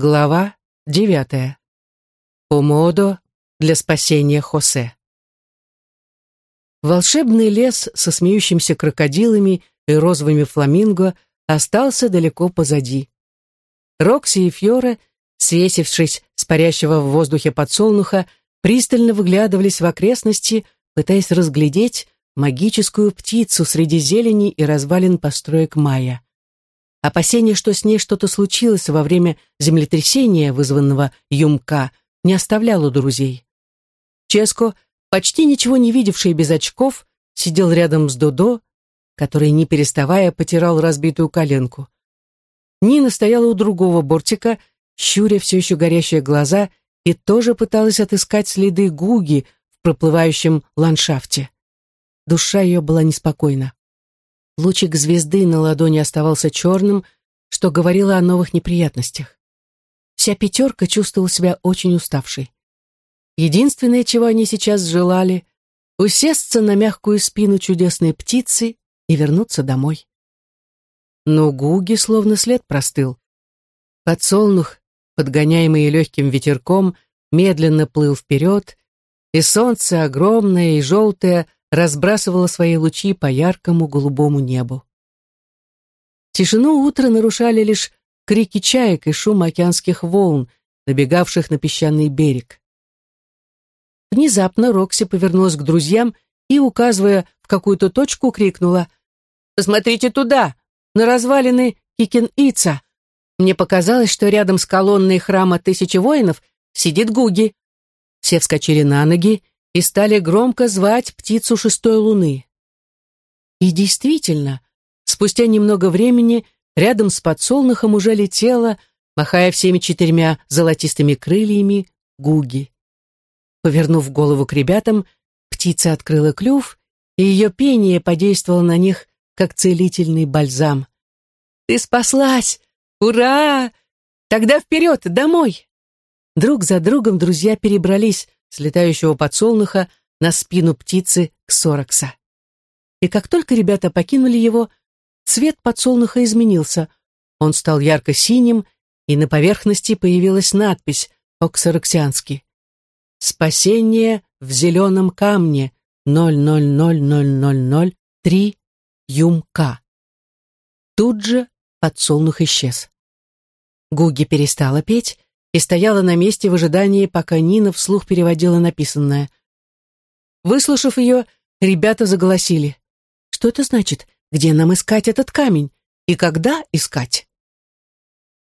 Глава девятая. Помодо для спасения Хосе. Волшебный лес со смеющимися крокодилами и розовыми фламинго остался далеко позади. Рокси и Фьора, свесившись с парящего в воздухе подсолнуха, пристально выглядывались в окрестности, пытаясь разглядеть магическую птицу среди зелени и развалин построек Майя. Опасение, что с ней что-то случилось во время землетрясения, вызванного Юмка, не оставляло друзей. Ческо, почти ничего не видевший без очков, сидел рядом с Додо, который, не переставая, потирал разбитую коленку. Нина стояла у другого бортика, щуря все еще горящие глаза, и тоже пыталась отыскать следы Гуги в проплывающем ландшафте. Душа ее была неспокойна. Лучик звезды на ладони оставался черным, что говорило о новых неприятностях. Вся пятерка чувствовала себя очень уставшей. Единственное, чего они сейчас желали, усесться на мягкую спину чудесной птицы и вернуться домой. Но Гуги словно след простыл. Подсолнух, подгоняемый легким ветерком, медленно плыл вперед, и солнце, огромное и желтое, разбрасывала свои лучи по яркому голубому небу. Тишину утра нарушали лишь крики чаек и шум океанских волн, набегавших на песчаный берег. Внезапно Рокси повернулась к друзьям и, указывая в какую-то точку, крикнула «Посмотрите туда, на развалины Кикен-Ица! Мне показалось, что рядом с колонной храма Тысячи Воинов сидит Гуги». Все вскочили на ноги и стали громко звать птицу шестой луны. И действительно, спустя немного времени рядом с подсолнухом уже летела, махая всеми четырьмя золотистыми крыльями, Гуги. Повернув голову к ребятам, птица открыла клюв, и ее пение подействовало на них, как целительный бальзам. «Ты спаслась! Ура! Тогда вперед, домой!» Друг за другом друзья перебрались с летающего подсолнуха на спину птицы Ксорокса. И как только ребята покинули его, цвет подсолнуха изменился. Он стал ярко-синим, и на поверхности появилась надпись по-ксороксиански. «Спасение в зеленом камне 000003 Юмка». Тут же подсолнух исчез. Гуги перестала петь, и стояла на месте в ожидании, пока Нина вслух переводила написанное. Выслушав ее, ребята заголосили. «Что это значит? Где нам искать этот камень? И когда искать?»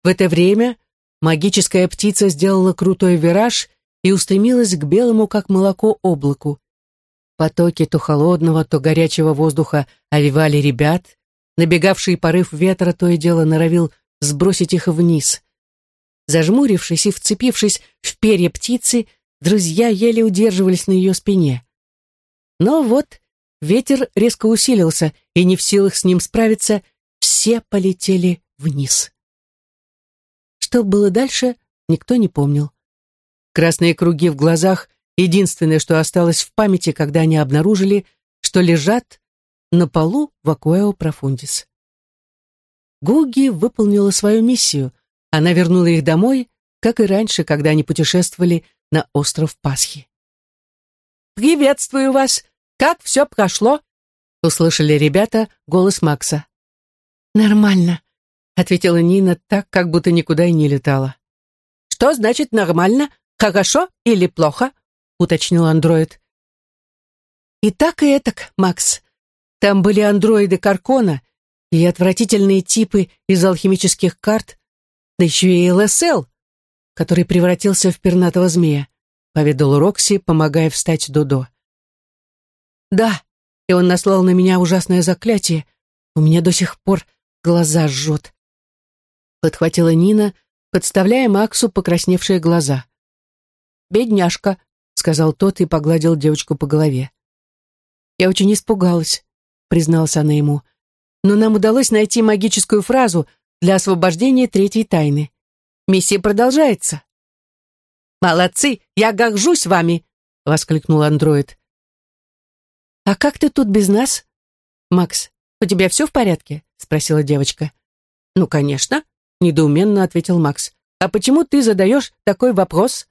В это время магическая птица сделала крутой вираж и устремилась к белому, как молоко, облаку. Потоки то холодного, то горячего воздуха овивали ребят, набегавший порыв ветра то и дело норовил сбросить их вниз. Зажмурившись и вцепившись в перья птицы, друзья еле удерживались на ее спине. Но вот ветер резко усилился, и не в силах с ним справиться, все полетели вниз. Что было дальше, никто не помнил. Красные круги в глазах — единственное, что осталось в памяти, когда они обнаружили, что лежат на полу в Акуэо Профундис. Гуги выполнила свою миссию, она вернула их домой, как и раньше, когда они путешествовали на остров Пасхи. «Приветствую вас! Как все прошло?» — услышали ребята голос Макса. «Нормально», — ответила Нина так, как будто никуда и не летала. «Что значит нормально? Хорошо или плохо?» — уточнил андроид. «И так, и этак, Макс. Там были андроиды Каркона и отвратительные типы из алхимических карт, да еще и ЛСЛ, который превратился в пернатого змея, поведал Рокси, помогая встать Додо. Да, и он наслал на меня ужасное заклятие. У меня до сих пор глаза жжет. Подхватила Нина, подставляя Максу покрасневшие глаза. «Бедняжка», — сказал тот и погладил девочку по голове. «Я очень испугалась», — призналась она ему. «Но нам удалось найти магическую фразу, для освобождения третьей тайны. Миссия продолжается. «Молодцы! Я горжусь вами!» — воскликнул андроид. «А как ты тут без нас?» «Макс, у тебя все в порядке?» — спросила девочка. «Ну, конечно», — недоуменно ответил Макс. а почему ты задаешь такой вопрос?»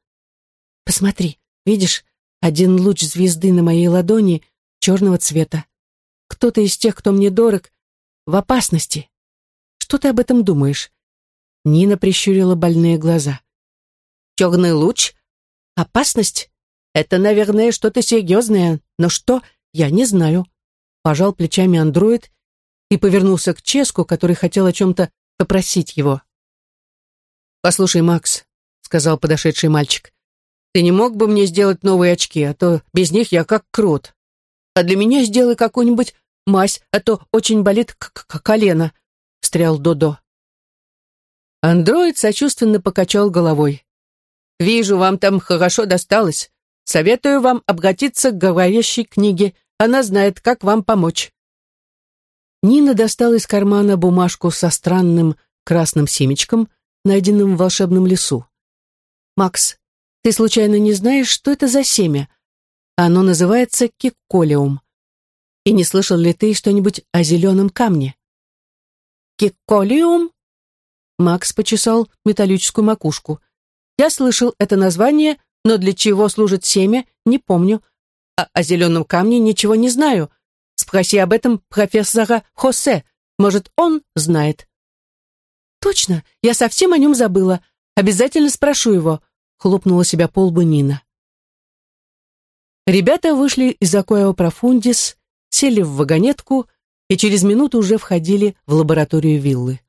«Посмотри, видишь, один луч звезды на моей ладони черного цвета. Кто-то из тех, кто мне дорог, в опасности. Что ты об этом думаешь?» Нина прищурила больные глаза. «Черный луч? Опасность? Это, наверное, что-то серьезное, но что, я не знаю». Пожал плечами андроид и повернулся к Ческу, который хотел о чем-то попросить его. «Послушай, Макс», — сказал подошедший мальчик, «ты не мог бы мне сделать новые очки, а то без них я как крот. А для меня сделай какую-нибудь мазь, а то очень болит к -к колено», — встрял Додо. Андроид сочувственно покачал головой. «Вижу, вам там хорошо досталось. Советую вам обратиться к говорящей книге. Она знает, как вам помочь». Нина достала из кармана бумажку со странным красным семечком, найденным в волшебном лесу. «Макс, ты случайно не знаешь, что это за семя? Оно называется кикколиум. И не слышал ли ты что-нибудь о зеленом камне?» «Кикколиум?» Макс почесал металлическую макушку. «Я слышал это название, но для чего служит семя, не помню. А о зеленом камне ничего не знаю. Спроси об этом профессора Хосе. Может, он знает». «Точно, я совсем о нем забыла. Обязательно спрошу его», — хлопнула себя по лбу Нина. Ребята вышли из Акоэо Профундис, сели в вагонетку и через минуту уже входили в лабораторию виллы.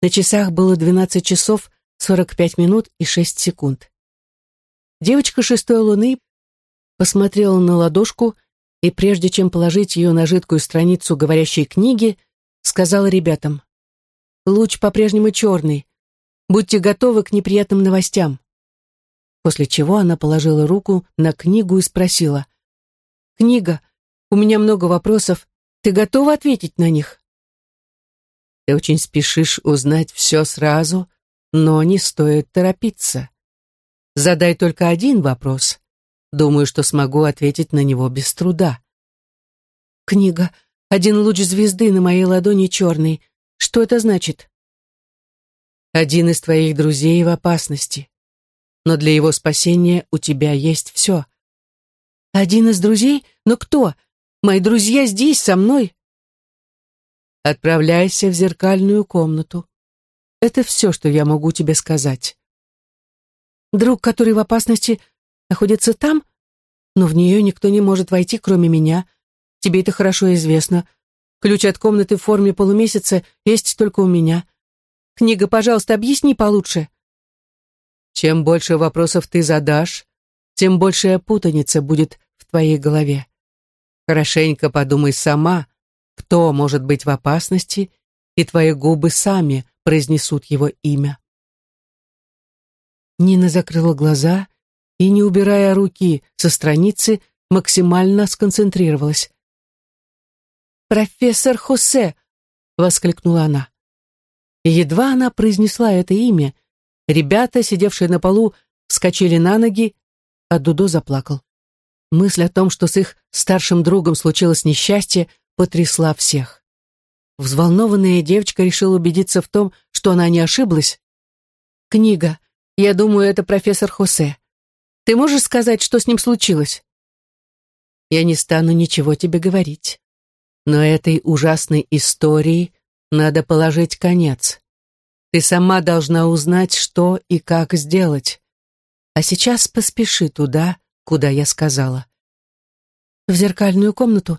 На часах было 12 часов 45 минут и 6 секунд. Девочка шестой луны посмотрела на ладошку и, прежде чем положить ее на жидкую страницу говорящей книги, сказала ребятам, «Луч по-прежнему черный. Будьте готовы к неприятным новостям». После чего она положила руку на книгу и спросила, «Книга, у меня много вопросов. Ты готова ответить на них?» Ты очень спешишь узнать все сразу, но не стоит торопиться. Задай только один вопрос. Думаю, что смогу ответить на него без труда. Книга «Один луч звезды на моей ладони черный». Что это значит? Один из твоих друзей в опасности. Но для его спасения у тебя есть все. Один из друзей? Но кто? Мои друзья здесь, со мной. Отправляйся в зеркальную комнату. Это все, что я могу тебе сказать. Друг, который в опасности, находится там, но в нее никто не может войти, кроме меня. Тебе это хорошо известно. Ключ от комнаты в форме полумесяца есть только у меня. Книга, пожалуйста, объясни получше. Чем больше вопросов ты задашь, тем большая путаница будет в твоей голове. Хорошенько подумай сама, кто может быть в опасности, и твои губы сами произнесут его имя. Нина закрыла глаза и, не убирая руки со страницы, максимально сконцентрировалась. «Профессор Хосе!» — воскликнула она. И едва она произнесла это имя, ребята, сидевшие на полу, вскочили на ноги, а Дудо заплакал. Мысль о том, что с их старшим другом случилось несчастье, потрясла всех. Взволнованная девочка решила убедиться в том, что она не ошиблась. «Книга. Я думаю, это профессор Хосе. Ты можешь сказать, что с ним случилось?» «Я не стану ничего тебе говорить. Но этой ужасной истории надо положить конец. Ты сама должна узнать, что и как сделать. А сейчас поспеши туда, куда я сказала». «В зеркальную комнату?»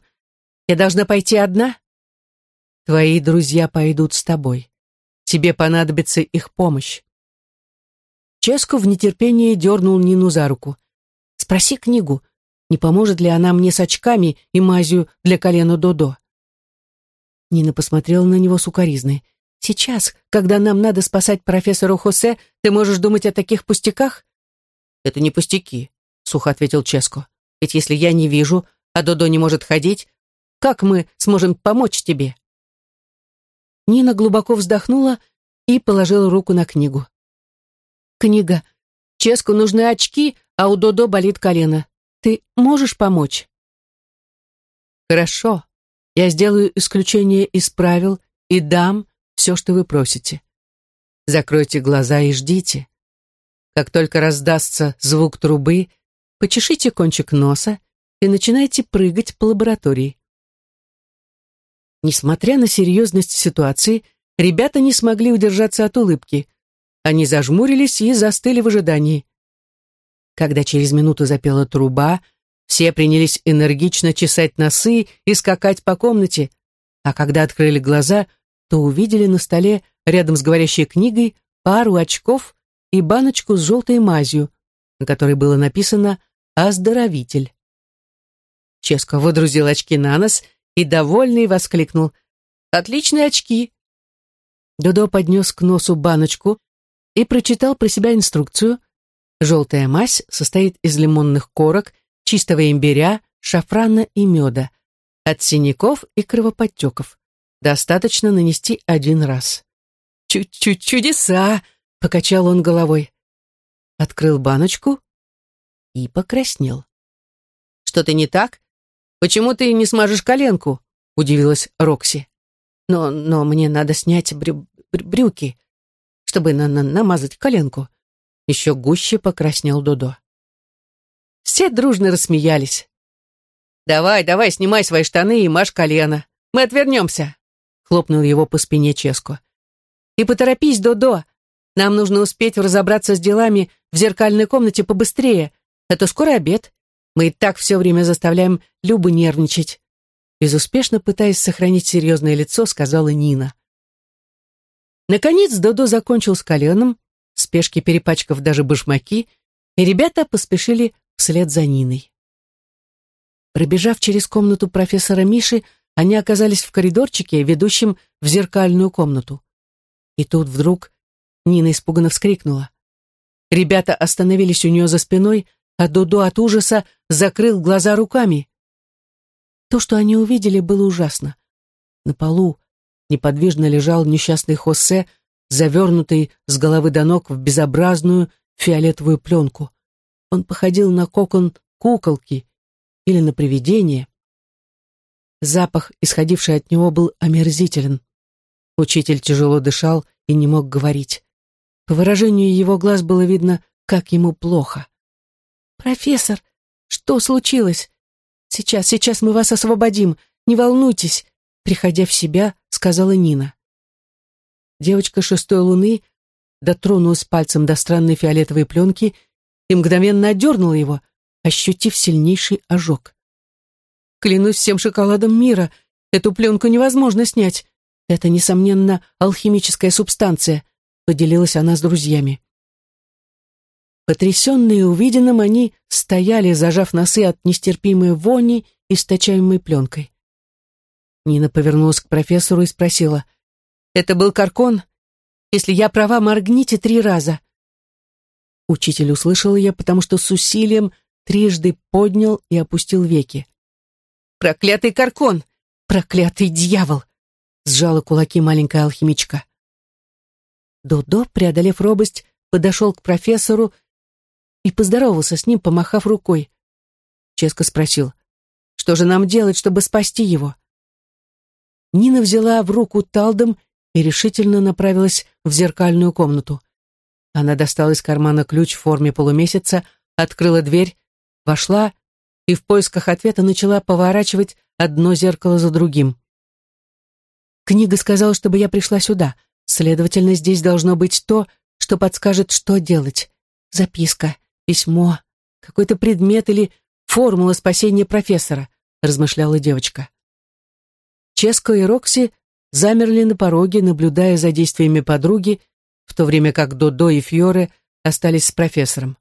Я должна пойти одна? Твои друзья пойдут с тобой. Тебе понадобится их помощь. Ческо в нетерпении дернул Нину за руку. Спроси книгу, не поможет ли она мне с очками и мазью для колена Додо. Нина посмотрела на него сукоризной. «Сейчас, когда нам надо спасать профессора Хосе, ты можешь думать о таких пустяках?» «Это не пустяки», — сухо ответил Ческо. «Ведь если я не вижу, а Додо не может ходить, как мы сможем помочь тебе?» Нина глубоко вздохнула и положила руку на книгу. «Книга. Ческу нужны очки, а у Додо болит колено. Ты можешь помочь?» «Хорошо. Я сделаю исключение из правил и дам все, что вы просите. Закройте глаза и ждите. Как только раздастся звук трубы, почешите кончик носа и начинайте прыгать по лаборатории. Несмотря на серьезность ситуации, ребята не смогли удержаться от улыбки. Они зажмурились и застыли в ожидании. Когда через минуту запела труба, все принялись энергично чесать носы и скакать по комнате, а когда открыли глаза, то увидели на столе рядом с говорящей книгой пару очков и баночку с желтой мазью, на которой было написано «Оздоровитель». Ческо водрузил очки на нос и, довольный, воскликнул «Отличные очки!». Додо поднес к носу баночку и прочитал про себя инструкцию. Желтая мазь состоит из лимонных корок, чистого имбиря, шафрана и меда, от синяков и кровоподтеков. Достаточно нанести один раз. «Чуть-чуть чудеса!» — покачал он головой. Открыл баночку и покраснел. «Что-то не так? Почему ты не смажешь коленку?» — удивилась Рокси. «Но, но мне надо снять брю брюки, чтобы на -на намазать коленку». Еще гуще покраснел Додо. Все дружно рассмеялись. «Давай, давай, снимай свои штаны и мажь колено. Мы отвернемся!» Хлопнул его по спине Ческо. «И поторопись, Додо. Нам нужно успеть разобраться с делами в зеркальной комнате побыстрее, а то скоро обед. Мы и так все время заставляем Любу нервничать. Безуспешно пытаясь сохранить серьезное лицо, сказала Нина. Наконец Додо закончил с коленом, спешки перепачкав даже башмаки, и ребята поспешили вслед за Ниной. Пробежав через комнату профессора Миши, они оказались в коридорчике, ведущем в зеркальную комнату. И тут вдруг Нина испуганно вскрикнула. Ребята остановились у нее за спиной, а Дудо от ужаса закрыл глаза руками. То, что они увидели, было ужасно. На полу неподвижно лежал несчастный Хосе, завернутый с головы до ног в безобразную фиолетовую пленку. Он походил на кокон куколки или на привидение. Запах, исходивший от него, был омерзителен. Учитель тяжело дышал и не мог говорить. По выражению его глаз было видно, как ему плохо. «Профессор, что случилось? Сейчас, сейчас мы вас освободим, не волнуйтесь», приходя в себя, сказала Нина. Девочка шестой луны дотронулась пальцем до странной фиолетовой пленки и мгновенно отдернула его, ощутив сильнейший ожог. «Клянусь всем шоколадом мира, эту пленку невозможно снять. Это, несомненно, алхимическая субстанция», поделилась она с друзьями. Потрясенные увиденным, они стояли, зажав носы от нестерпимой вони, источаемой пленкой. Нина повернулась к профессору и спросила, «Это был Каркон? Если я права, моргните три раза». Учитель услышал ее, потому что с усилием трижды поднял и опустил веки. «Проклятый Каркон! Проклятый дьявол!» сжала кулаки маленькая алхимичка. Додо, преодолев робость, подошел к профессору и поздоровался с ним, помахав рукой. Ческо спросил, что же нам делать, чтобы спасти его? Нина взяла в руку талдом и решительно направилась в зеркальную комнату. Она достала из кармана ключ в форме полумесяца, открыла дверь, вошла и в поисках ответа начала поворачивать одно зеркало за другим. Книга сказала, чтобы я пришла сюда. Следовательно, здесь должно быть то, что подскажет, что делать. Записка письмо, какой-то предмет или формула спасения профессора, размышляла девочка. Ческо и Рокси замерли на пороге, наблюдая за действиями подруги, в то время как Додо и Фьоре остались с профессором.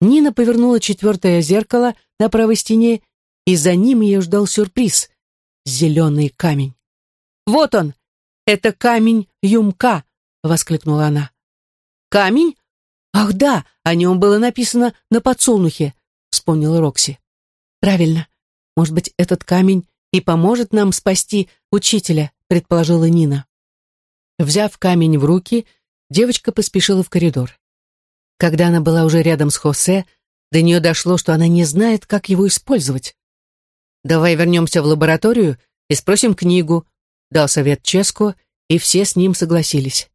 Нина повернула четвертое зеркало на правой стене, и за ним ее ждал сюрприз — зеленый камень. «Вот он! Это камень Юмка!» — воскликнула она. «Камень? «Ах да, о нем было написано на подсолнухе», — вспомнила Рокси. «Правильно. Может быть, этот камень и поможет нам спасти учителя», — предположила Нина. Взяв камень в руки, девочка поспешила в коридор. Когда она была уже рядом с Хосе, до нее дошло, что она не знает, как его использовать. «Давай вернемся в лабораторию и спросим книгу», — дал совет Ческо, и все с ним согласились.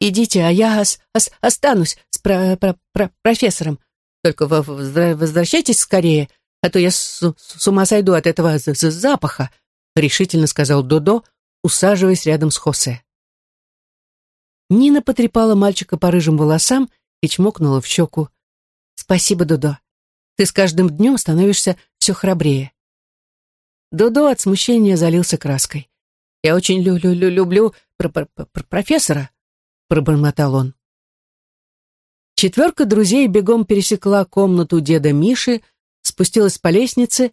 Идите, а я ос ос останусь с про про про профессором. Только возвращайтесь скорее, а то я с, с ума сойду от этого запаха», — решительно сказал Додо, усаживаясь рядом с Хосе. Нина потрепала мальчика по рыжим волосам и чмокнула в щеку. «Спасибо, Додо. Ты с каждым днем становишься все храбрее». Додо от смущения залился краской. «Я очень лю лю лю люблю пр пр пр профессора», — пробормотал он. Четверка друзей бегом пересекла комнату деда Миши, спустилась по лестнице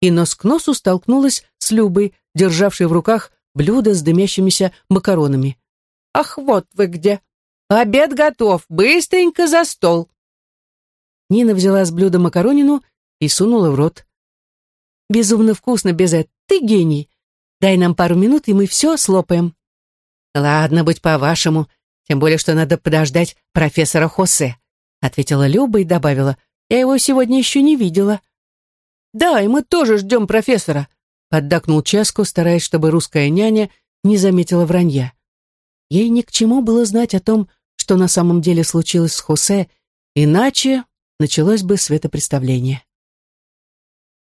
и нос к носу столкнулась с Любой, державшей в руках блюдо с дымящимися макаронами. «Ах, вот вы где! Обед готов! Быстренько за стол!» Нина взяла с блюда макаронину и сунула в рот. «Безумно вкусно, Безе, ты гений! Дай нам пару минут, и мы все слопаем». «Ладно, быть по-вашему», тем более, что надо подождать профессора Хосе», ответила Люба и добавила, «Я его сегодня еще не видела». «Да, и мы тоже ждем профессора», поддакнул Ческу, стараясь, чтобы русская няня не заметила вранья. Ей ни к чему было знать о том, что на самом деле случилось с Хосе, иначе началось бы светопредставление.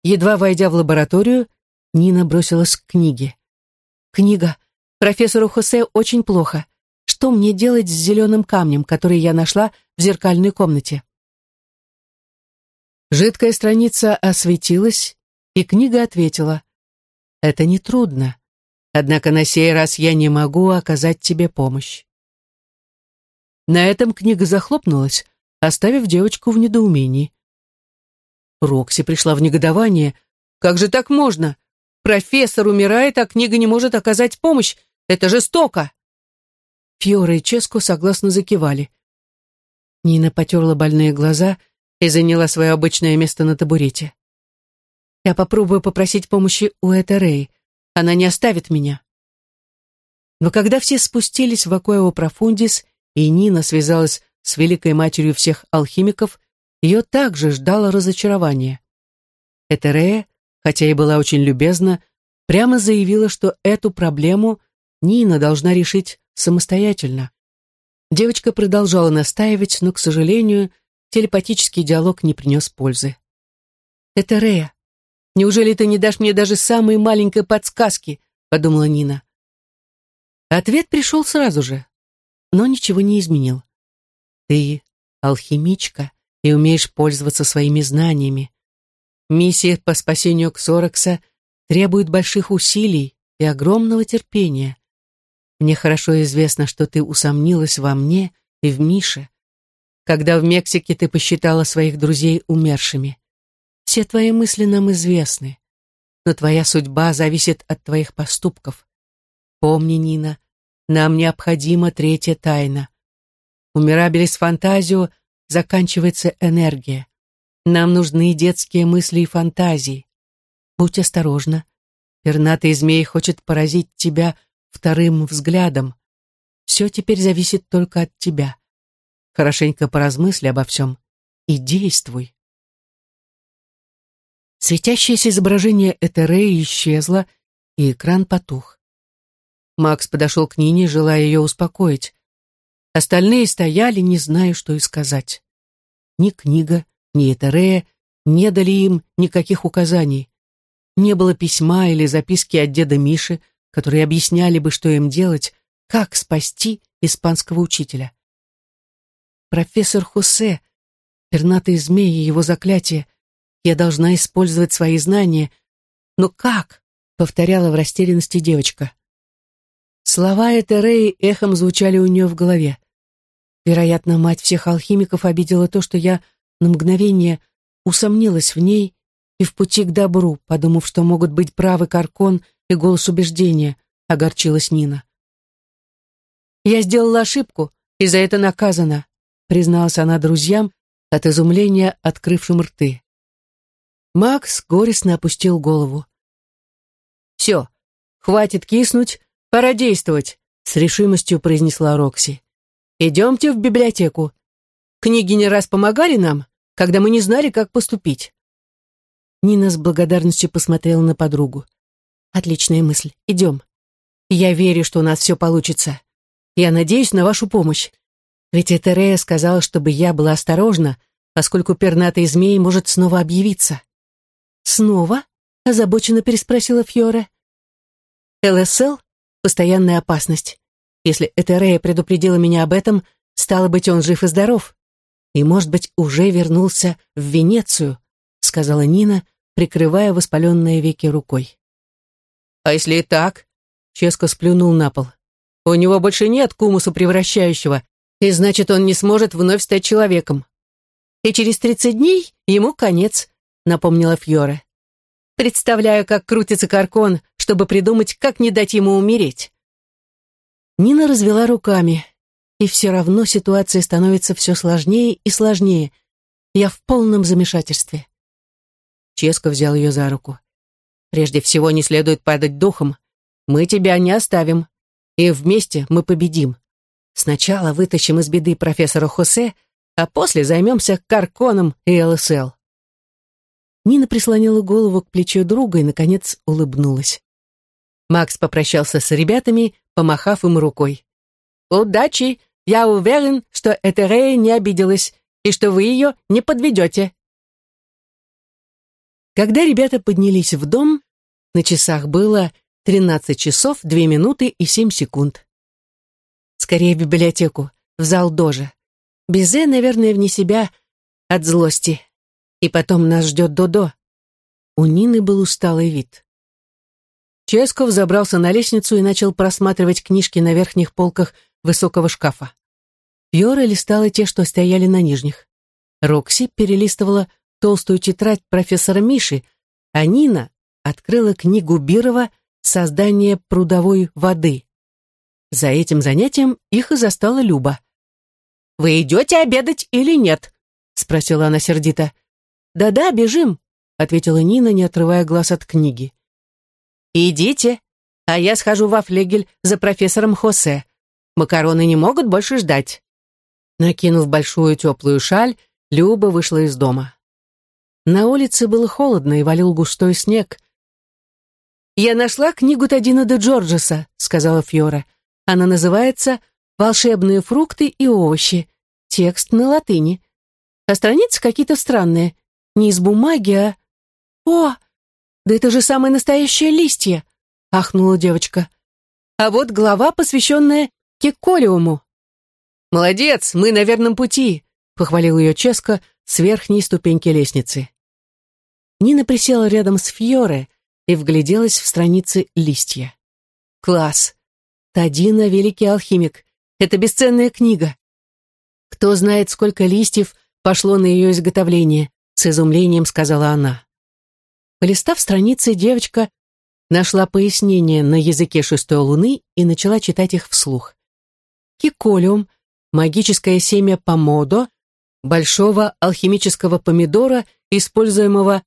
Едва войдя в лабораторию, Нина бросилась к книге. «Книга. Профессору Хосе очень плохо что мне делать с зеленым камнем, который я нашла в зеркальной комнате. Жидкая страница осветилась, и книга ответила. «Это нетрудно, однако на сей раз я не могу оказать тебе помощь». На этом книга захлопнулась, оставив девочку в недоумении. Рокси пришла в негодование. «Как же так можно? Профессор умирает, а книга не может оказать помощь. Это жестоко!» Фьора и Ческо согласно закивали. Нина потерла больные глаза и заняла свое обычное место на табурете. «Я попробую попросить помощи у Этерей. Она не оставит меня». Но когда все спустились в Акоэо Профундис, и Нина связалась с великой матерью всех алхимиков, ее также ждало разочарование. Этерея, хотя и была очень любезна, прямо заявила, что эту проблему Нина должна решить самостоятельно. Девочка продолжала настаивать, но, к сожалению, телепатический диалог не принес пользы. «Это Рея. Неужели ты не дашь мне даже самой маленькой подсказки?» — подумала Нина. Ответ пришел сразу же, но ничего не изменил. «Ты алхимичка и умеешь пользоваться своими знаниями. Миссия по спасению Ксорокса требует больших усилий и огромного терпения. Мне хорошо известно, что ты усомнилась во мне и в Мише, когда в Мексике ты посчитала своих друзей умершими. Все твои мысли нам известны, но твоя судьба зависит от твоих поступков. Помни, Нина, нам необходима третья тайна. У Мирабелис Фантазио заканчивается энергия. Нам нужны детские мысли и фантазии. Будь осторожна. Пернатый змей хочет поразить тебя вторым взглядом. Все теперь зависит только от тебя. Хорошенько поразмысли обо всем и действуй. Светящееся изображение Этереи исчезло, и экран потух. Макс подошел к Нине, желая ее успокоить. Остальные стояли, не зная, что и сказать. Ни книга, ни Этерея не дали им никаких указаний. Не было письма или записки от деда Миши, которые объясняли бы, что им делать, как спасти испанского учителя. Профессор Хусе, пернатый змей и его заклятие, я должна использовать свои знания, но как? повторяла в растерянности девочка. Слова Этереи эхом звучали у нее в голове. Вероятно, мать всех алхимиков обидела то, что я на мгновение усомнилась в ней и в пути к добру, подумав, что могут быть правы Каркон и голос убеждения, огорчилась Нина. «Я сделала ошибку, и за это наказана», призналась она друзьям, от изумления открывшим рты. Макс горестно опустил голову. «Все, хватит киснуть, пора действовать», с решимостью произнесла Рокси. «Идемте в библиотеку. Книги не раз помогали нам, когда мы не знали, как поступить». Нина с благодарностью посмотрела на подругу. Отличная мысль. Идем. Я верю, что у нас все получится. Я надеюсь на вашу помощь. Ведь Этерея сказала, чтобы я была осторожна, поскольку пернатый змей может снова объявиться». «Снова?» — озабоченно переспросила Фьора. «ЛСЛ — постоянная опасность. Если Этерея предупредила меня об этом, стало быть, он жив и здоров. И, может быть, уже вернулся в Венецию», — сказала Нина, прикрывая воспаленные веки рукой. «А если и так?» — Ческо сплюнул на пол. «У него больше нет кумуса превращающего, и значит, он не сможет вновь стать человеком». «И через тридцать дней ему конец», — напомнила Фьора. «Представляю, как крутится Каркон, чтобы придумать, как не дать ему умереть». Нина развела руками, и все равно ситуация становится все сложнее и сложнее. Я в полном замешательстве. Ческо взял ее за руку. «Прежде всего не следует падать духом. Мы тебя не оставим. И вместе мы победим. Сначала вытащим из беды профессора Хосе, а после займемся Карконом и ЛСЛ». Нина прислонила голову к плечу друга и, наконец, улыбнулась. Макс попрощался с ребятами, помахав им рукой. «Удачи! Я уверен, что Этерея не обиделась и что вы ее не подведете». Когда ребята поднялись в дом, на часах было 13 часов 2 минуты и 7 секунд. Скорее в библиотеку, в зал Дожа. Безе, наверное, вне себя от злости. И потом нас ждет Додо. У Нины был усталый вид. Ческов забрался на лестницу и начал просматривать книжки на верхних полках высокого шкафа. Фьора листала те, что стояли на нижних. Рокси перелистывала толстую тетрадь профессора Миши, а Нина открыла книгу Бирова «Создание прудовой воды». За этим занятием их и застала Люба. «Вы идете обедать или нет?» — спросила она сердито. «Да-да, бежим», — ответила Нина, не отрывая глаз от книги. «Идите, а я схожу во флегель за профессором Хосе. Макароны не могут больше ждать». Накинув большую теплую шаль, Люба вышла из дома. На улице было холодно и валил густой снег. «Я нашла книгу Тодина де Джорджеса», — сказала Фьора. «Она называется «Волшебные фрукты и овощи». Текст на латыни. А страницы какие-то странные. Не из бумаги, а... О, да это же самые настоящие листья!» — ахнула девочка. «А вот глава, посвященная кеколиуму». «Молодец, мы на верном пути», — похвалил ее Ческо с верхней ступеньки лестницы. Нина присела рядом с Фьоре и вгляделась в страницы листья. «Класс! Тадина — великий алхимик. Это бесценная книга. Кто знает, сколько листьев пошло на ее изготовление», — с изумлением сказала она. Полистав страницы, девочка нашла пояснение на языке шестой луны и начала читать их вслух. Киколиум — магическое семя помодо, большого алхимического помидора, используемого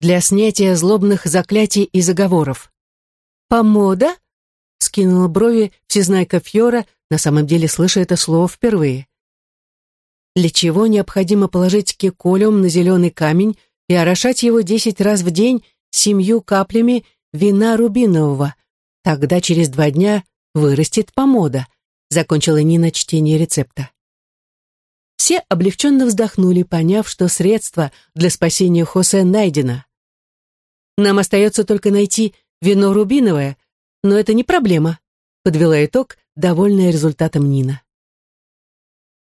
для снятия злобных заклятий и заговоров. «Помода?» — скинула брови всезнайка Фьора, на самом деле слыша это слово впервые. Для чего необходимо положить кеколиум на зеленый камень и орошать его десять раз в день семью каплями вина рубинового. Тогда через два дня вырастет помода, закончила Нина чтение рецепта. Все облегченно вздохнули, поняв, что средство для спасения Хосе найдено. Нам остается только найти вино рубиновое, но это не проблема», подвела итог, довольная результатом Нина.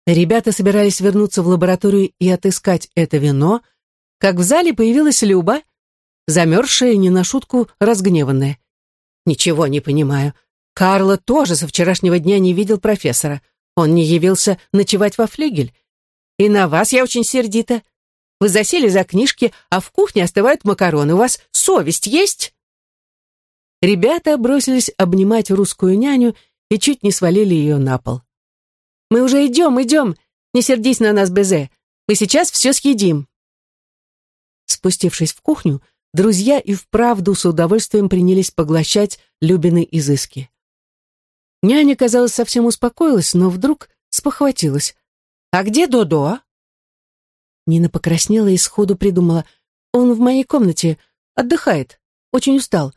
Ребята собирались вернуться в лабораторию и отыскать это вино, как в зале появилась Люба, замерзшая не на шутку разгневанная. «Ничего не понимаю. Карло тоже со вчерашнего дня не видел профессора. Он не явился ночевать во флигель. И на вас я очень сердита. Вы засели за книжки, а в кухне остывают макароны. У вас совесть есть?» Ребята бросились обнимать русскую няню и чуть не свалили ее на пол. «Мы уже идем, идем! Не сердись на нас, Безе! Мы сейчас все съедим!» Спустившись в кухню, друзья и вправду с удовольствием принялись поглощать Любины изыски. Няня, казалось, совсем успокоилась, но вдруг спохватилась. «А где Додо?» Нина покраснела и сходу придумала. «Он в моей комнате, отдыхает, очень устал.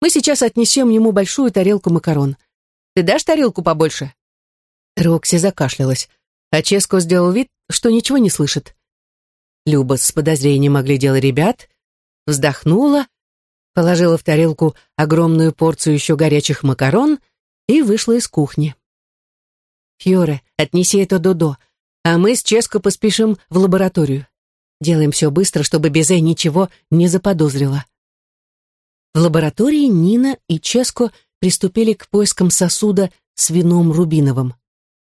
Мы сейчас отнесем ему большую тарелку макарон. Ты дашь тарелку побольше?» Рокси закашлялась, а Ческо сделал вид, что ничего не слышит. Люба с подозрением оглядела ребят, вздохнула, положила в тарелку огромную порцию еще горячих макарон и вышла из кухни. «Фьоре, отнеси это Додо, а мы с Ческо поспешим в лабораторию. Делаем все быстро, чтобы Безе ничего не заподозрила». В лаборатории Нина и Ческо приступили к поискам сосуда с вином рубиновым.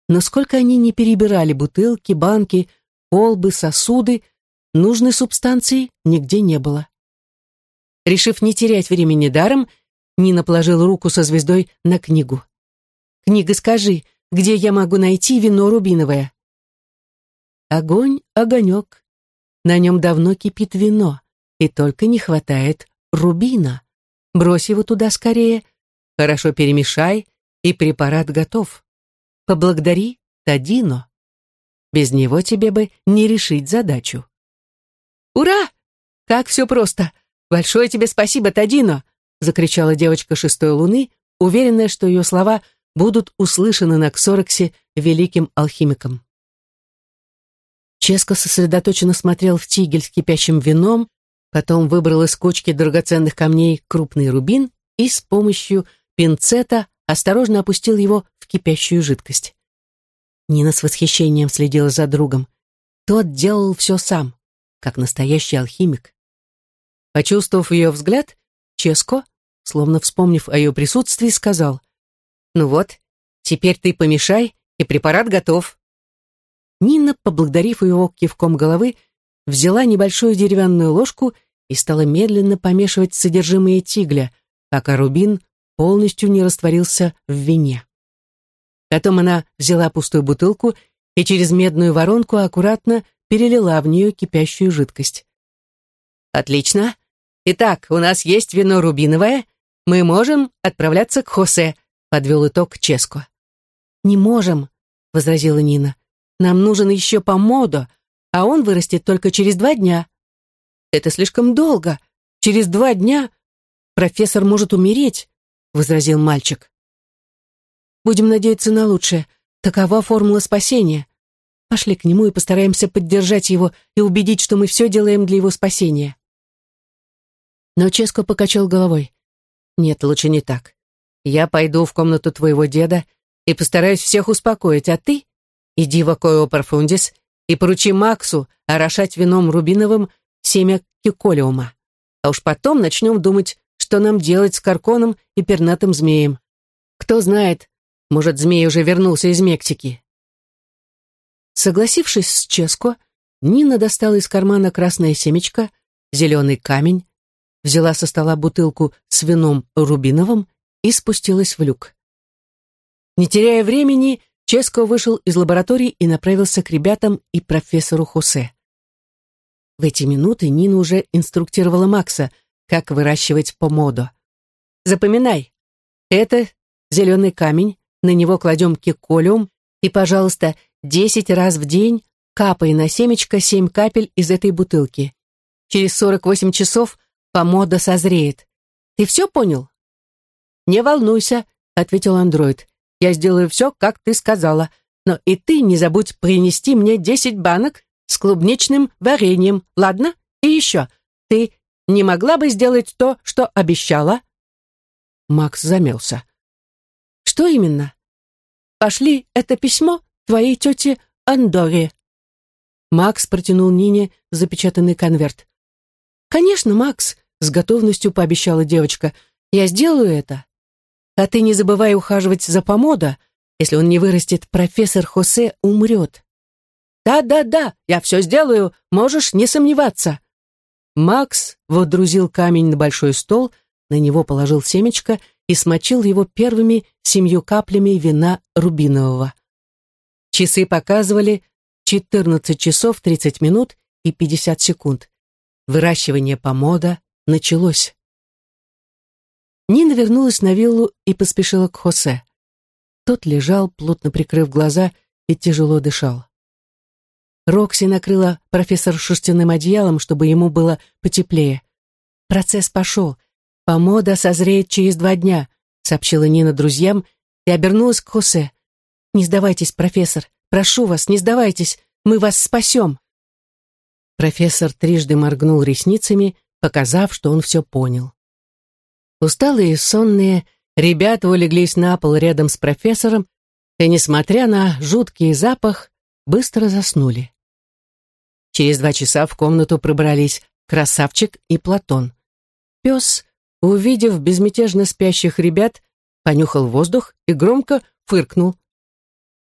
Но сколько они не перебирали бутылки, банки, колбы, сосуды, нужной субстанции нигде не было. Решив не терять времени даром, Нина положила руку со звездой на книгу. «Книга, скажи, где я могу найти вино рубиновое?» Огонь, огонек. На нем давно кипит вино, и только не хватает рубина. Брось его туда скорее, хорошо перемешай, и препарат готов. Поблагодари Тадино. Без него тебе бы не решить задачу. «Ура! Как все просто! Большое тебе спасибо, Тадино!» Закричала девочка шестой луны, уверенная, что ее слова будут услышаны на Ксороксе великим алхимиком. Ческо сосредоточенно смотрел в тигель с кипящим вином, потом выбрал из кучки драгоценных камней крупный рубин и с помощью пинцета осторожно опустил его в кипящую жидкость. Нина с восхищением следила за другом. Тот делал все сам как настоящий алхимик. Почувствовав ее взгляд, Ческо, словно вспомнив о ее присутствии, сказал, «Ну вот, теперь ты помешай, и препарат готов». Нина, поблагодарив его кивком головы, взяла небольшую деревянную ложку и стала медленно помешивать содержимое тигля, пока рубин полностью не растворился в вине. Потом она взяла пустую бутылку и через медную воронку аккуратно перелила в нее кипящую жидкость. «Отлично. Итак, у нас есть вино рубиновое. Мы можем отправляться к Хосе», — подвел итог Ческо. «Не можем», — возразила Нина. «Нам нужен еще помодо, а он вырастет только через два дня». «Это слишком долго. Через два дня профессор может умереть», — возразил мальчик. «Будем надеяться на лучшее. Такова формула спасения. Пошли к нему и постараемся поддержать его и убедить, что мы все делаем для его спасения. Но Ческо покачал головой. Нет, лучше не так. Я пойду в комнату твоего деда и постараюсь всех успокоить, а ты иди в Акоио Парфундис и поручи Максу орошать вином рубиновым семя киколиума. А уж потом начнем думать, что нам делать с карконом и пернатым змеем. Кто знает, может, змей уже вернулся из Мексики. Согласившись с Ческо, Нина достала из кармана красное семечко, зеленый камень, взяла со стола бутылку с вином рубиновым и спустилась в люк. Не теряя времени, Ческо вышел из лаборатории и направился к ребятам и профессору Хосе. В эти минуты Нина уже инструктировала Макса, как выращивать помодо. «Запоминай, это зеленый камень, на него кладем кеколиум, и, пожалуйста, Десять раз в день капай на семечко семь капель из этой бутылки. Через сорок восемь часов помода созреет. Ты все понял? Не волнуйся, ответил андроид. Я сделаю все, как ты сказала. Но и ты не забудь принести мне десять банок с клубничным вареньем, ладно? И еще, ты не могла бы сделать то, что обещала?» Макс замялся. «Что именно?» «Пошли это письмо твоей тете Андоре». Макс протянул Нине запечатанный конверт. «Конечно, Макс», — с готовностью пообещала девочка, — «я сделаю это. А ты не забывай ухаживать за помода. Если он не вырастет, профессор Хосе умрет». «Да-да-да, я все сделаю, можешь не сомневаться». Макс водрузил камень на большой стол, на него положил семечко и смочил его первыми семью каплями вина рубинового. Часы показывали 14 часов 30 минут и 50 секунд. Выращивание помода началось. Нина вернулась на виллу и поспешила к Хосе. Тот лежал, плотно прикрыв глаза, и тяжело дышал. Рокси накрыла профессор шерстяным одеялом, чтобы ему было потеплее. «Процесс пошел. Помода созреет через два дня», сообщила Нина друзьям и обернулась к Хосе. «Не сдавайтесь, профессор. Прошу вас, не сдавайтесь. Мы вас спасем». Профессор трижды моргнул ресницами, показав, что он все понял. Усталые и сонные, ребята улеглись на пол рядом с профессором и, несмотря на жуткий запах, быстро заснули. Через два часа в комнату пробрались Красавчик и Платон. Пес, увидев безмятежно спящих ребят, понюхал воздух и громко фыркнул.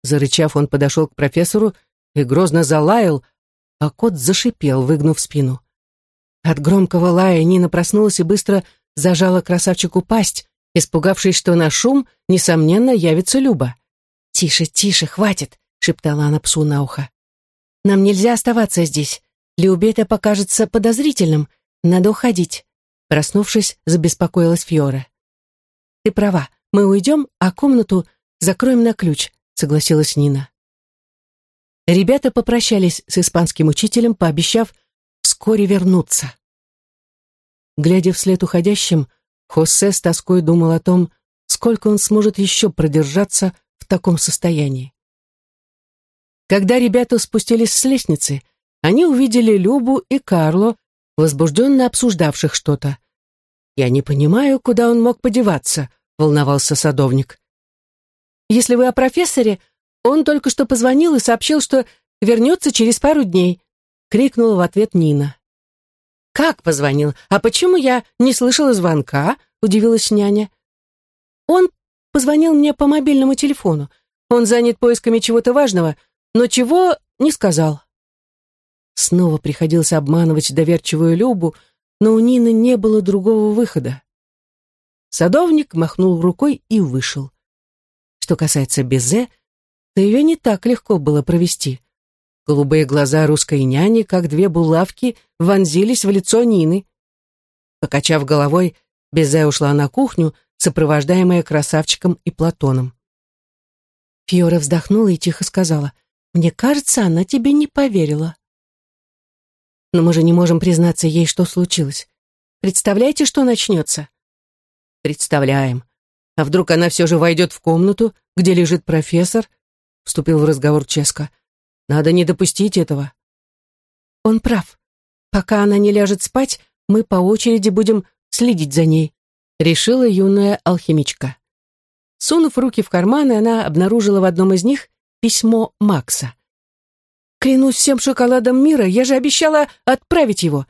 Зарычав, он подошел к профессору и грозно залаял, а кот зашипел, выгнув спину. От громкого лая Нина проснулась и быстро зажала красавчику пасть, испугавшись, что на шум, несомненно, явится Люба. «Тише, тише, хватит!» — шептала она псу на ухо. «Нам нельзя оставаться здесь. Любе это покажется подозрительным. Надо уходить». Проснувшись, забеспокоилась Фьора. «Ты права, мы уйдем, а комнату закроем на ключ», — согласилась Нина. Ребята попрощались с испанским учителем, пообещав вскоре вернуться. Глядя вслед уходящим, Хосе с тоской думал о том, сколько он сможет еще продержаться в таком состоянии. Когда ребята спустились с лестницы, они увидели Любу и Карло, возбужденно обсуждавших что-то. «Я не понимаю, куда он мог подеваться», — волновался садовник. «Если вы о профессоре, он только что позвонил и сообщил, что вернется через пару дней», — крикнула в ответ Нина. «Как позвонил? А почему я не слышала звонка?» — удивилась няня. «Он позвонил мне по мобильному телефону. Он занят поисками чего-то важного, но чего не сказал». Снова приходилось обманывать доверчивую Любу, но у Нины не было другого выхода. Садовник махнул рукой и вышел. Что касается Безе, то ее не так легко было провести. Голубые глаза русской няни, как две булавки, вонзились в лицо Нины. Покачав головой, Безе ушла на кухню, сопровождаемая красавчиком и Платоном. Фьора вздохнула и тихо сказала, «Мне кажется, она тебе не поверила». «Но мы же не можем признаться ей, что случилось. Представляете, что начнется?» «Представляем. А вдруг она все же войдет в комнату, где лежит профессор?» Вступил в разговор Ческа. «Надо не допустить этого». «Он прав. Пока она не ляжет спать, мы по очереди будем следить за ней», решила юная алхимичка. Сунув руки в карманы, она обнаружила в одном из них письмо Макса. «Клянусь всем шоколадом мира, я же обещала отправить его».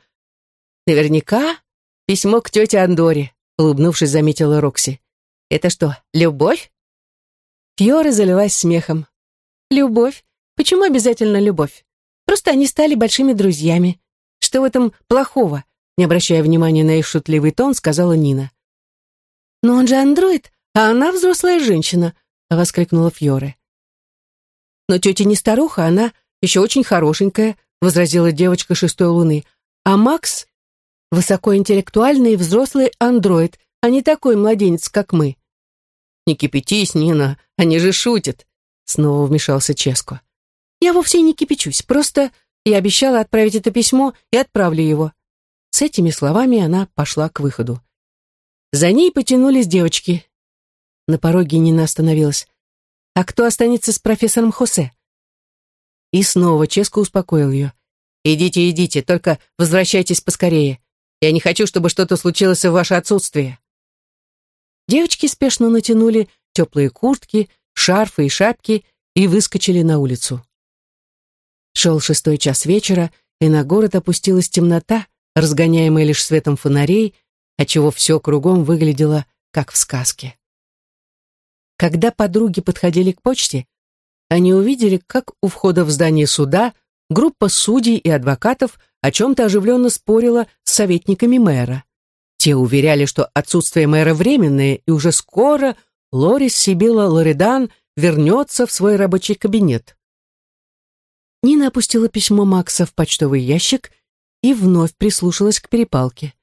«Наверняка письмо к тете Андоре», улыбнувшись, заметила Рокси. «Это что, любовь?» Фьора залилась смехом. «Любовь? Почему обязательно любовь? Просто они стали большими друзьями. Что в этом плохого?» Не обращая внимания на их шутливый тон, сказала Нина. «Но он же андроид, а она взрослая женщина», — воскликнула Фьоре. «Но тетя не старуха, она еще очень хорошенькая», — возразила девочка шестой луны. «А Макс — высокоинтеллектуальный взрослый андроид, а не такой младенец, как мы». «Не кипятись, Нина, они же шутят», — снова вмешался Ческо. «Я вовсе не кипячусь, просто я обещала отправить это письмо и отправлю его». С этими словами она пошла к выходу. За ней потянулись девочки. На пороге Нина остановилась. «А кто останется с профессором Хосе?» И снова Ческо успокоил ее. «Идите, идите, только возвращайтесь поскорее. Я не хочу, чтобы что-то случилось в ваше отсутствие». Девочки спешно натянули теплые куртки, шарфы и шапки и выскочили на улицу. Шел шестой час вечера, и на город опустилась темнота, разгоняемая лишь светом фонарей, отчего все кругом выглядело, как в сказке. Когда подруги подходили к почте, они увидели, как у входа в здание суда группа судей и адвокатов о чем-то оживленно спорила с советниками мэра. Те уверяли, что отсутствие мэра временное, и уже скоро Лорис Сибила Лоридан вернется в свой рабочий кабинет. Нина опустила письмо Макса в почтовый ящик и вновь прислушалась к перепалке.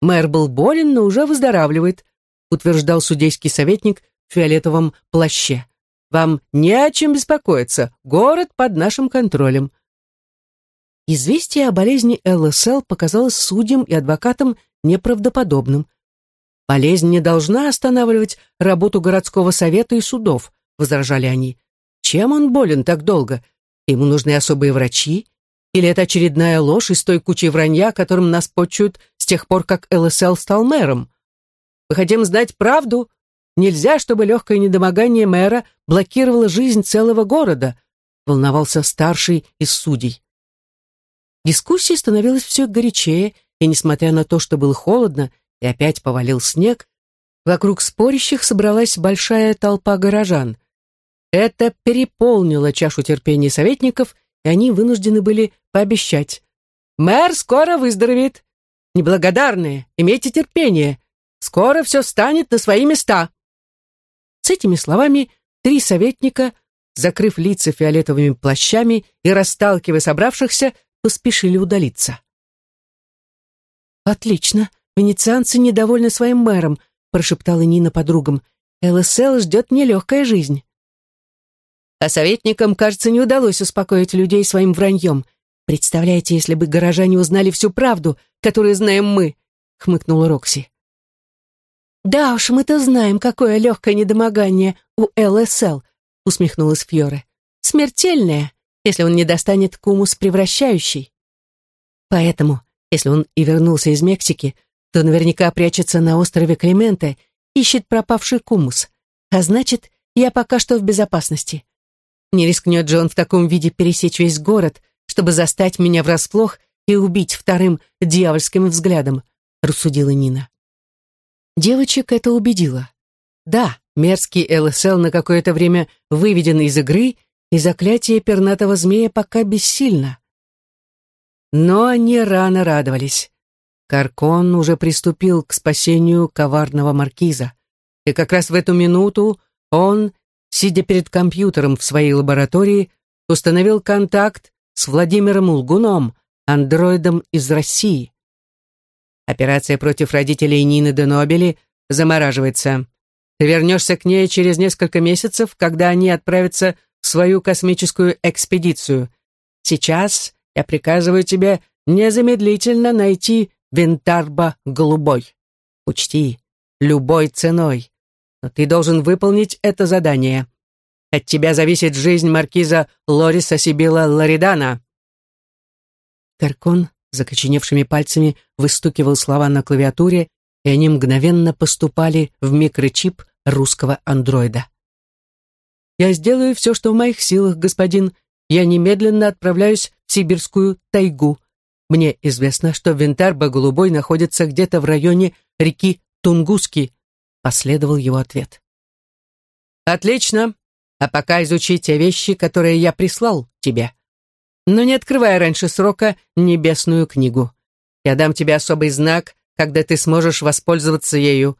Мэр был болен, но уже выздоравливает, утверждал судейский советник в фиолетовом плаще. Вам не о чем беспокоиться, город под нашим контролем. Известие о болезни ЛСЛ показалось судьям и адвокатам неправдоподобным. Болезнь не должна останавливать работу городского совета и судов, возражали они. Чем он болен так долго? Ему нужны особые врачи? Или это очередная ложь из той кучи вранья, которым нас почуют с тех пор, как ЛСЛ стал мэром? Мы хотим знать правду. Нельзя, чтобы легкое недомогание мэра блокировало жизнь целого города, волновался старший из судей. Дискуссия становилась все горячее, и, несмотря на то, что было холодно, и опять повалил снег, вокруг спорящих собралась большая толпа горожан. Это переполнило чашу терпения советников, и они вынуждены были пообещать. «Мэр скоро выздоровеет! Неблагодарные, имейте терпение! Скоро все станет на свои места!» С этими словами три советника, закрыв лица фиолетовыми плащами и расталкивая собравшихся, поспешили удалиться. «Отлично, венецианцы недовольны своим мэром», прошептала Нина подругам. «ЛСЛ ждет нелегкая жизнь». А советникам, кажется, не удалось успокоить людей своим враньем. Представляете, если бы горожане узнали всю правду, которую знаем мы, хмыкнула Рокси. Да уж, мы-то знаем, какое легкое недомогание у ЛСЛ, усмехнулась Фьоре. Смертельное, если он не достанет кумус превращающий. Поэтому, если он и вернулся из Мексики, то наверняка прячется на острове Клименте, ищет пропавший кумус. А значит, я пока что в безопасности. Не рискнет же он в таком виде пересечь весь город, чтобы застать меня врасплох и убить вторым дьявольским взглядом, рассудила Нина. Девочек это убедило. Да, мерзкий ЛСЛ на какое-то время выведен из игры, и заклятие пернатого змея пока бессильно. Но они рано радовались. Каркон уже приступил к спасению коварного маркиза. И как раз в эту минуту он сидя перед компьютером в своей лаборатории, установил контакт с Владимиром Лгуном, андроидом из России. Операция против родителей Нины де Нобели замораживается. Ты вернешься к ней через несколько месяцев, когда они отправятся в свою космическую экспедицию. Сейчас я приказываю тебе незамедлительно найти Винтарба Голубой. Учти, любой ценой но ты должен выполнить это задание. От тебя зависит жизнь маркиза Лориса Сибила Лоридана». Каркон закоченевшими пальцами выстукивал слова на клавиатуре, и они мгновенно поступали в микрочип русского андроида. «Я сделаю все, что в моих силах, господин. Я немедленно отправляюсь в сибирскую тайгу. Мне известно, что Винтарба Голубой находится где-то в районе реки Тунгуски, Последовал его ответ. «Отлично. А пока изучи те вещи, которые я прислал тебе. Но не открывай раньше срока небесную книгу. Я дам тебе особый знак, когда ты сможешь воспользоваться ею.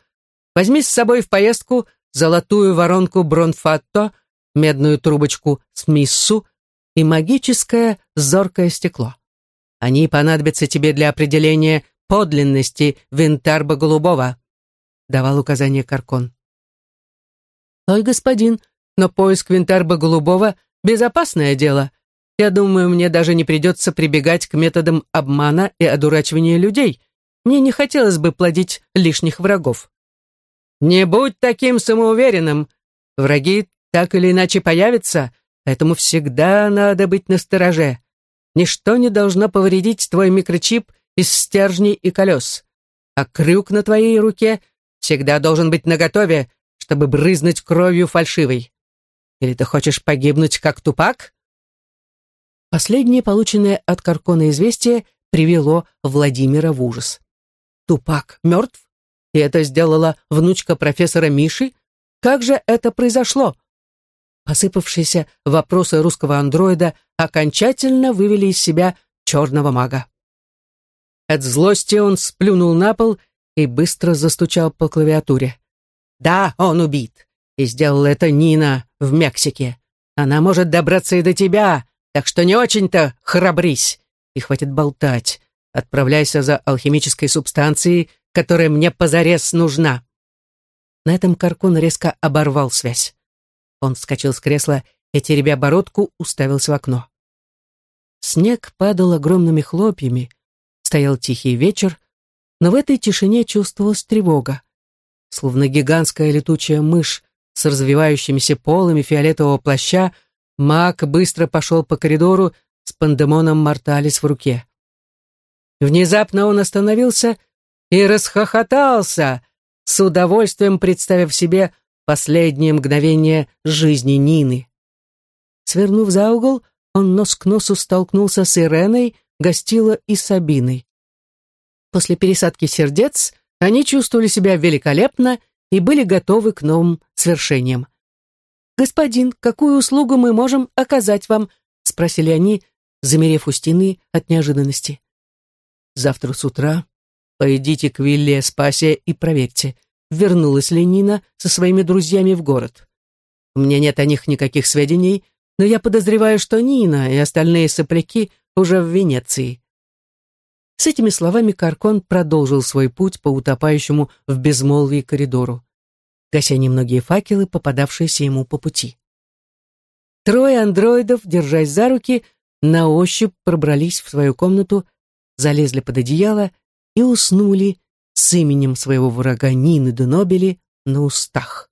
Возьми с собой в поездку золотую воронку Бронфатто, медную трубочку Смиссу и магическое зоркое стекло. Они понадобятся тебе для определения подлинности винтарба голубого давал указание Каркон. «Ой, господин, но поиск Винтарба Голубого — безопасное дело. Я думаю, мне даже не придется прибегать к методам обмана и одурачивания людей. Мне не хотелось бы плодить лишних врагов». «Не будь таким самоуверенным. Враги так или иначе появятся, поэтому всегда надо быть настороже. Ничто не должно повредить твой микрочип из стержней и колес. А крюк на твоей руке — всегда должен быть наготове, чтобы брызнуть кровью фальшивой. Или ты хочешь погибнуть, как тупак?» Последнее, полученное от Каркона известие, привело Владимира в ужас. Тупак мертв? И это сделала внучка профессора Миши? Как же это произошло? Посыпавшиеся вопросы русского андроида окончательно вывели из себя черного мага. От злости он сплюнул на пол и быстро застучал по клавиатуре. «Да, он убит. И сделал это Нина в Мексике. Она может добраться и до тебя, так что не очень-то храбрись. И хватит болтать. Отправляйся за алхимической субстанцией, которая мне позарез нужна». На этом Каркун резко оборвал связь. Он вскочил с кресла и, теребя бородку, уставился в окно. Снег падал огромными хлопьями, стоял тихий вечер, но в этой тишине чувствовалась тревога. словно гигантская летучая мышь с развивающимися полами фиолетового плаща, маг быстро пошел по коридору с пандемоном Морталис в руке. Внезапно он остановился и расхохотался, с удовольствием представив себе последнее мгновение жизни Нины. Свернув за угол, он нос к носу столкнулся с Иреной, Гостила и Сабиной. После пересадки сердец они чувствовали себя великолепно и были готовы к новым свершениям. «Господин, какую услугу мы можем оказать вам?» — спросили они, замерев у стены от неожиданности. «Завтра с утра пойдите к Вилле Спасе и проверьте, вернулась ли Нина со своими друзьями в город. У меня нет о них никаких сведений, но я подозреваю, что Нина и остальные сопляки уже в Венеции. С этими словами Каркон продолжил свой путь по утопающему в безмолвии коридору, гася немногие факелы, попадавшиеся ему по пути. Трое андроидов, держась за руки, на ощупь пробрались в свою комнату, залезли под одеяло и уснули с именем своего врага Нины Денобели на устах.